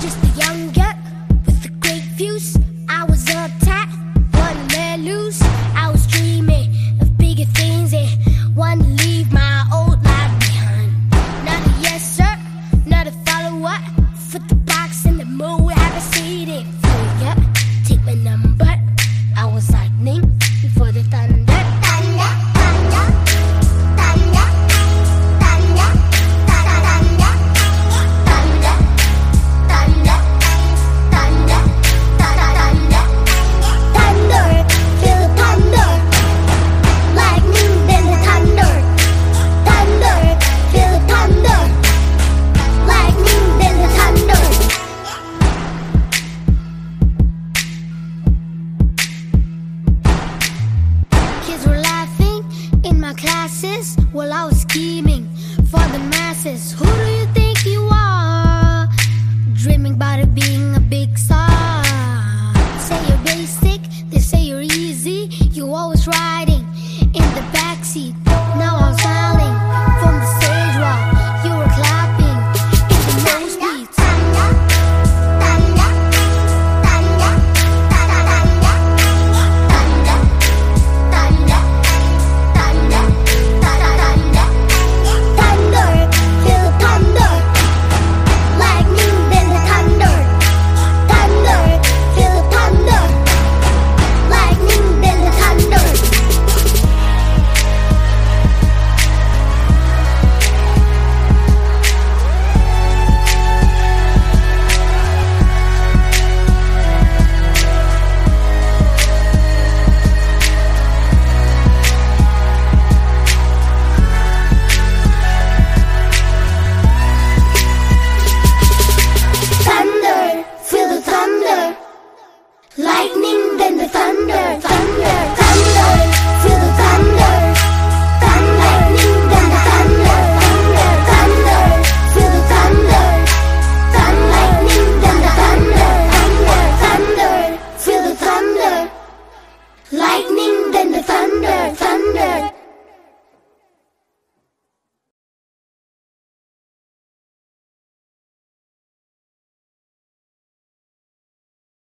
just a young guy with the great views. glasses? Well, I was scheming for the masses. Who do you think?